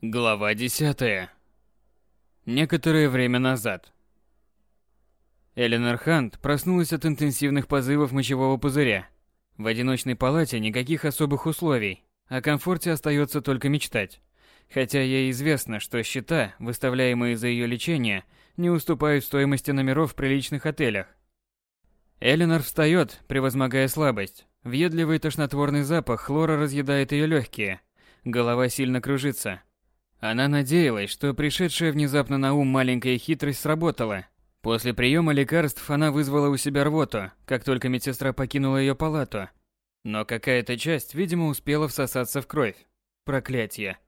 Глава 10. Некоторое время назад. Эленор Хант проснулась от интенсивных позывов мочевого пузыря. В одиночной палате никаких особых условий, о комфорте остается только мечтать. Хотя ей известно, что счета, выставляемые за ее лечение, не уступают стоимости номеров в приличных отелях. Эленор встает, превозмогая слабость. Въедливый тошнотворный запах хлора разъедает ее легкие. Голова сильно кружится. Она надеялась, что пришедшая внезапно на ум маленькая хитрость сработала. После приема лекарств она вызвала у себя рвоту, как только медсестра покинула ее палату. Но какая-то часть, видимо, успела всосаться в кровь. Проклятие.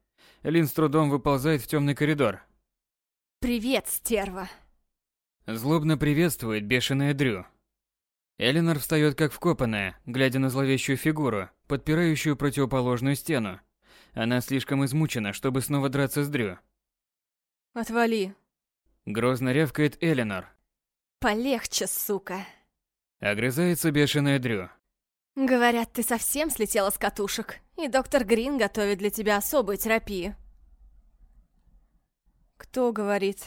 Лин с трудом выползает в темный коридор. «Привет, стерва!» Злобно приветствует бешеная Дрю. Эленор встает как вкопанная, глядя на зловещую фигуру, подпирающую противоположную стену. Она слишком измучена, чтобы снова драться с Дрю. «Отвали!» Грозно рявкает Эленор. «Полегче, сука!» Огрызается бешеная Дрю. «Говорят, ты совсем слетела с катушек, и доктор Грин готовит для тебя особую терапию». «Кто говорит?»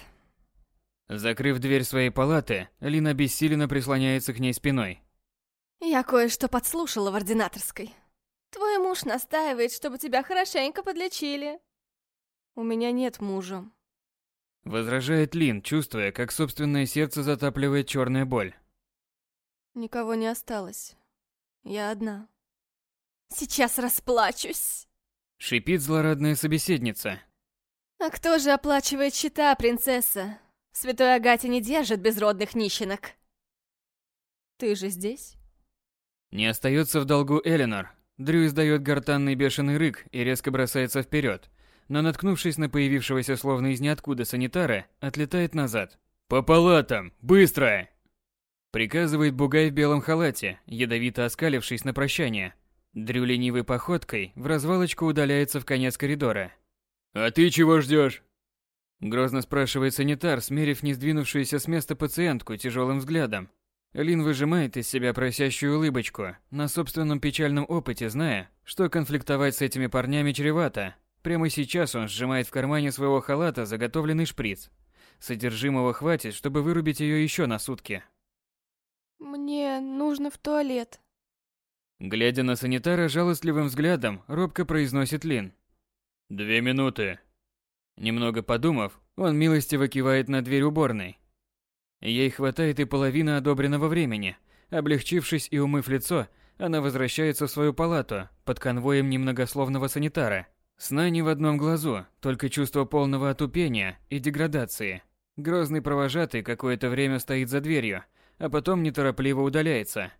Закрыв дверь своей палаты, Лина обессиленно прислоняется к ней спиной. «Я кое-что подслушала в ординаторской. Твой муж настаивает, чтобы тебя хорошенько подлечили». «У меня нет мужа», Возражает Лин, чувствуя, как собственное сердце затапливает черная боль. Никого не осталось. Я одна. Сейчас расплачусь. Шипит злорадная собеседница. А кто же оплачивает счета, принцесса? Святой Агате не держит безродных нищенок. Ты же здесь? Не остается в долгу Эленор. Дрю издает гортанный бешеный рык и резко бросается вперед, но, наткнувшись на появившегося словно из ниоткуда санитара, отлетает назад. «По палатам! Быстро!» Приказывает бугай в белом халате, ядовито оскалившись на прощание. Дрю ленивой походкой в развалочку удаляется в конец коридора. «А ты чего ждешь? Грозно спрашивает санитар, смерив не сдвинувшуюся с места пациентку тяжелым взглядом. Лин выжимает из себя просящую улыбочку, на собственном печальном опыте зная, что конфликтовать с этими парнями чревато. Прямо сейчас он сжимает в кармане своего халата заготовленный шприц. Содержимого хватит, чтобы вырубить ее еще на сутки. Мне нужно в туалет. Глядя на санитара жалостливым взглядом, робко произносит Лин. «Две минуты». Немного подумав, он милостиво кивает на дверь уборной. Ей хватает и половины одобренного времени. Облегчившись и умыв лицо, она возвращается в свою палату под конвоем немногословного санитара. Сна не в одном глазу, только чувство полного отупения и деградации. Грозный провожатый какое-то время стоит за дверью, а потом неторопливо удаляется.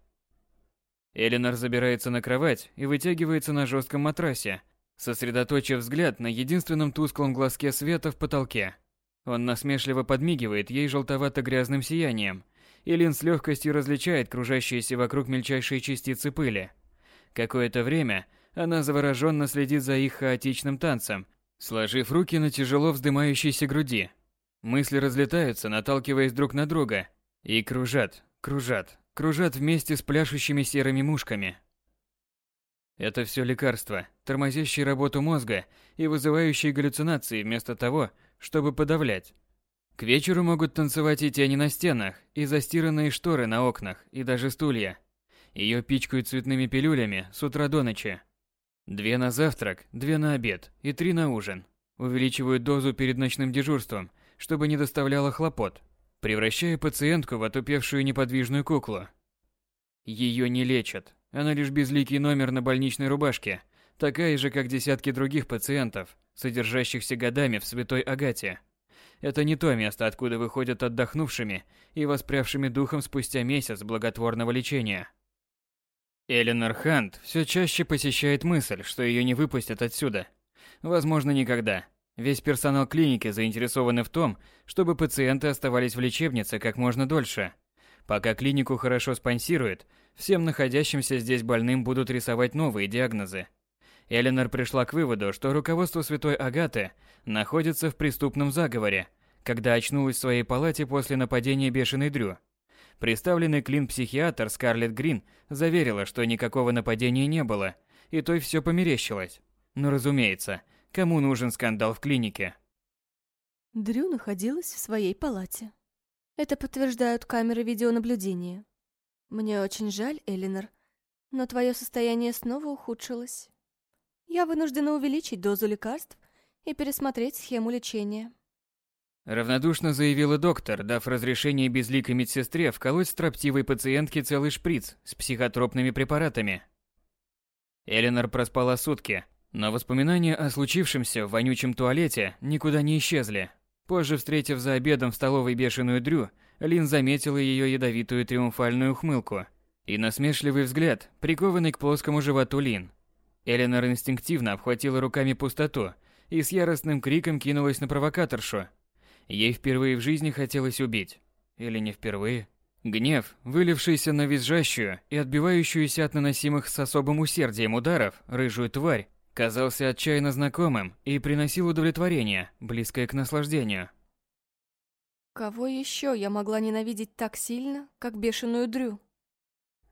Эленор забирается на кровать и вытягивается на жестком матрасе, сосредоточив взгляд на единственном тусклом глазке света в потолке. Он насмешливо подмигивает ей желтовато-грязным сиянием, и с легкостью различает кружащиеся вокруг мельчайшие частицы пыли. Какое-то время она завороженно следит за их хаотичным танцем, сложив руки на тяжело вздымающейся груди. Мысли разлетаются, наталкиваясь друг на друга, и кружат, кружат, кружат вместе с пляшущими серыми мушками. Это все лекарства, тормозящие работу мозга и вызывающие галлюцинации вместо того, чтобы подавлять. К вечеру могут танцевать и тени на стенах, и застиранные шторы на окнах, и даже стулья. Ее пичкают цветными пилюлями с утра до ночи. Две на завтрак, две на обед и три на ужин. Увеличивают дозу перед ночным дежурством, чтобы не доставляло хлопот, превращая пациентку в отупевшую неподвижную куклу. Ее не лечат, она лишь безликий номер на больничной рубашке, такая же, как десятки других пациентов, содержащихся годами в Святой Агате. Это не то место, откуда выходят отдохнувшими и воспрявшими духом спустя месяц благотворного лечения. Эленор Хант все чаще посещает мысль, что ее не выпустят отсюда. Возможно, никогда. Весь персонал клиники заинтересованы в том, чтобы пациенты оставались в лечебнице как можно дольше. Пока клинику хорошо спонсируют, всем находящимся здесь больным будут рисовать новые диагнозы. Эленор пришла к выводу, что руководство Святой Агаты находится в преступном заговоре, когда очнулась в своей палате после нападения бешеной Дрю. Представленный клин-психиатр Скарлетт Грин заверила, что никакого нападения не было, и той все померещилось. Но разумеется, Кому нужен скандал в клинике? Дрю находилась в своей палате. Это подтверждают камеры видеонаблюдения. Мне очень жаль, Элинор, но твое состояние снова ухудшилось. Я вынуждена увеличить дозу лекарств и пересмотреть схему лечения. Равнодушно заявила доктор, дав разрешение безликой медсестре вколоть строптивой пациентке целый шприц с психотропными препаратами. Эленор проспала сутки, но воспоминания о случившемся в вонючем туалете никуда не исчезли. Позже, встретив за обедом в столовой бешеную Дрю, Лин заметила ее ядовитую триумфальную ухмылку и насмешливый взгляд, прикованный к плоскому животу Лин. Эленор инстинктивно обхватила руками пустоту и с яростным криком кинулась на провокаторшу – Ей впервые в жизни хотелось убить. Или не впервые. Гнев, вылившийся на визжащую и отбивающуюся от наносимых с особым усердием ударов рыжую тварь, казался отчаянно знакомым и приносил удовлетворение, близкое к наслаждению. Кого еще я могла ненавидеть так сильно, как бешеную Дрю?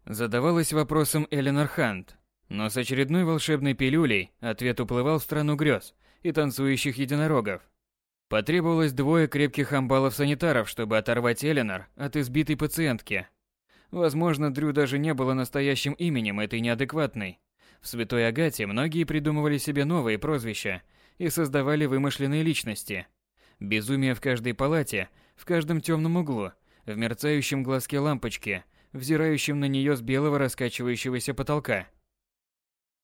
Задавалась вопросом Эленор Хант, но с очередной волшебной пилюлей ответ уплывал в страну грез и танцующих единорогов. Потребовалось двое крепких амбалов-санитаров, чтобы оторвать Эленор от избитой пациентки. Возможно, Дрю даже не было настоящим именем этой неадекватной. В Святой Агате многие придумывали себе новые прозвища и создавали вымышленные личности. Безумие в каждой палате, в каждом темном углу, в мерцающем глазке лампочки, взирающем на нее с белого раскачивающегося потолка.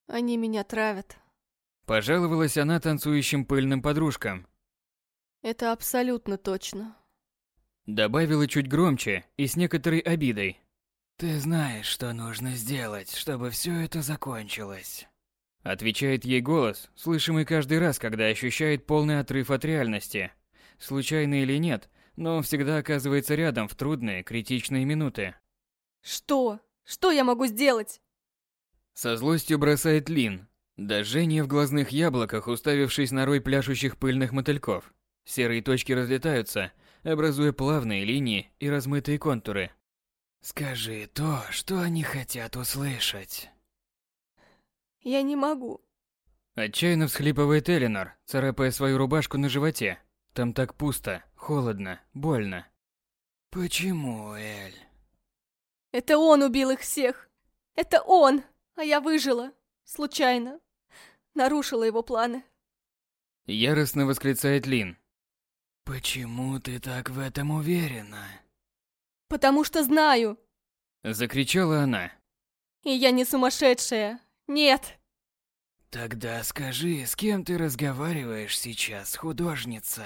«Они меня травят», – пожаловалась она танцующим пыльным подружкам. Это абсолютно точно. Добавила чуть громче и с некоторой обидой. Ты знаешь, что нужно сделать, чтобы все это закончилось. Отвечает ей голос, слышимый каждый раз, когда ощущает полный отрыв от реальности. Случайно или нет, но он всегда оказывается рядом в трудные, критичные минуты. Что? Что я могу сделать? Со злостью бросает Лин, до в глазных яблоках, уставившись на рой пляшущих пыльных мотыльков. Серые точки разлетаются, образуя плавные линии и размытые контуры. Скажи то, что они хотят услышать. Я не могу. Отчаянно всхлипывает Элинор, царапая свою рубашку на животе. Там так пусто, холодно, больно. Почему, Эль? Это он убил их всех. Это он, а я выжила. Случайно. Нарушила его планы. Яростно восклицает Лин. «Почему ты так в этом уверена?» «Потому что знаю!» Закричала она. «И я не сумасшедшая! Нет!» «Тогда скажи, с кем ты разговариваешь сейчас, художница?»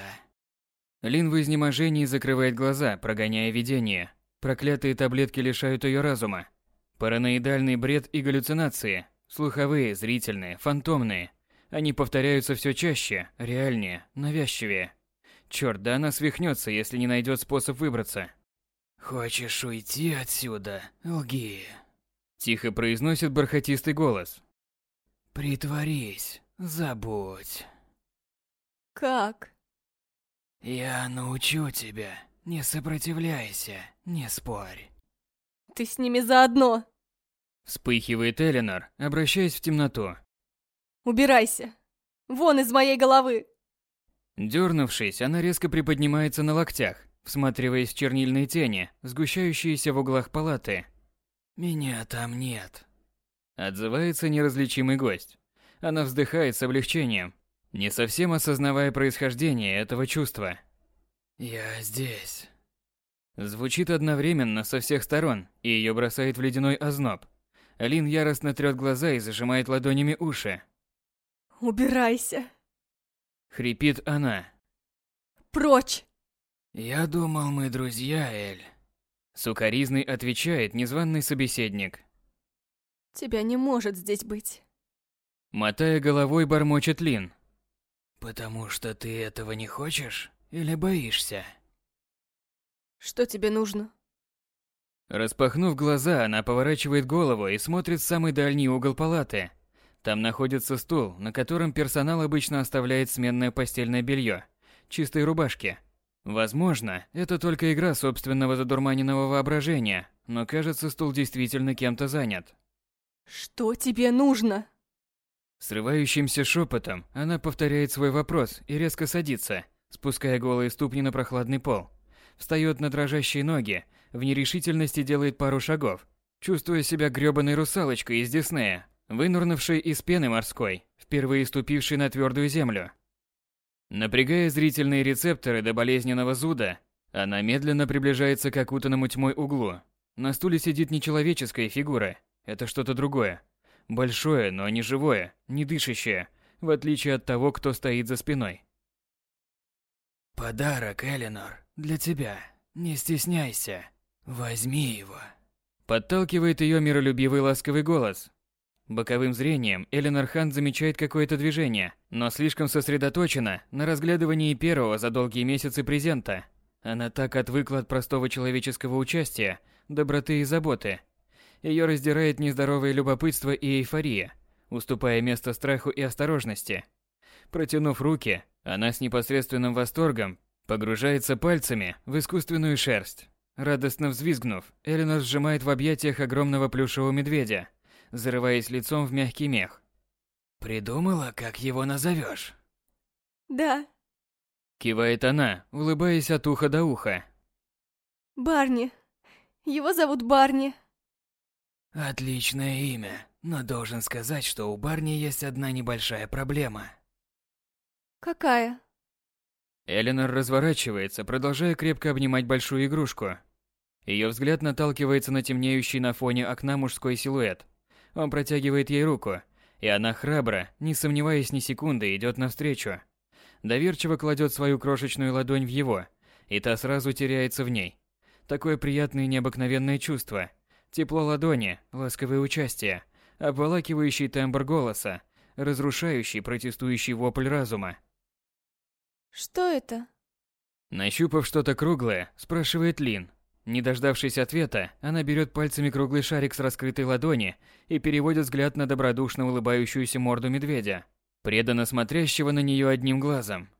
Лин в изнеможении закрывает глаза, прогоняя видение. Проклятые таблетки лишают ее разума. Параноидальный бред и галлюцинации. Слуховые, зрительные, фантомные. Они повторяются все чаще, реальнее, навязчивее. Черт, да она свихнется, если не найдет способ выбраться. «Хочешь уйти отсюда? Лги!» Тихо произносит бархатистый голос. «Притворись, забудь». «Как?» «Я научу тебя. Не сопротивляйся, не спорь». «Ты с ними заодно!» Вспыхивает Эленор, обращаясь в темноту. «Убирайся! Вон из моей головы!» Дернувшись, она резко приподнимается на локтях, всматриваясь в чернильные тени, сгущающиеся в углах палаты. «Меня там нет», — отзывается неразличимый гость. Она вздыхает с облегчением, не совсем осознавая происхождение этого чувства. «Я здесь». Звучит одновременно со всех сторон, и ее бросает в ледяной озноб. Лин яростно трет глаза и зажимает ладонями уши. «Убирайся!» Хрипит она. Прочь! Я думал, мы друзья, Эль. Сукаризный отвечает незваный собеседник. Тебя не может здесь быть. Мотая головой, бормочет Лин. Потому что ты этого не хочешь или боишься? Что тебе нужно? Распахнув глаза, она поворачивает голову и смотрит в самый дальний угол палаты. Там находится стул, на котором персонал обычно оставляет сменное постельное белье, чистые рубашки. Возможно, это только игра собственного задурманенного воображения, но кажется, стул действительно кем-то занят. Что тебе нужно? Срывающимся шепотом она повторяет свой вопрос и резко садится, спуская голые ступни на прохладный пол. Встает на дрожащие ноги, в нерешительности делает пару шагов, чувствуя себя грёбаной русалочкой из Диснея, вынурнувшей из пены морской, впервые ступившей на твердую землю. Напрягая зрительные рецепторы до болезненного зуда, она медленно приближается к окутанному тьмой углу. На стуле сидит нечеловеческая фигура, это что-то другое. Большое, но не живое, не дышащее, в отличие от того, кто стоит за спиной. «Подарок, Эленор, для тебя. Не стесняйся. Возьми его». Подталкивает ее миролюбивый ласковый голос. Боковым зрением Эленор Хант замечает какое-то движение, но слишком сосредоточена на разглядывании первого за долгие месяцы презента. Она так отвыкла от простого человеческого участия, доброты и заботы, ее раздирает нездоровое любопытство и эйфория, уступая место страху и осторожности. Протянув руки, она с непосредственным восторгом погружается пальцами в искусственную шерсть. Радостно взвизгнув, Эленор сжимает в объятиях огромного плюшевого медведя, зарываясь лицом в мягкий мех. «Придумала, как его назовешь?» «Да», — кивает она, улыбаясь от уха до уха. «Барни. Его зовут Барни». Отличное имя, но должен сказать, что у Барни есть одна небольшая проблема. Какая? Эленор разворачивается, продолжая крепко обнимать большую игрушку. Ее взгляд наталкивается на темнеющий на фоне окна мужской силуэт. Он протягивает ей руку, и она храбро, не сомневаясь ни секунды, идет навстречу. Доверчиво кладет свою крошечную ладонь в его, и та сразу теряется в ней. Такое приятное и необыкновенное чувство – Тепло ладони, ласковое участие, обволакивающий тембр голоса, разрушающий протестующий вопль разума. «Что это?» Нащупав что-то круглое, спрашивает Лин. Не дождавшись ответа, она берет пальцами круглый шарик с раскрытой ладони и переводит взгляд на добродушно улыбающуюся морду медведя, преданно смотрящего на нее одним глазом.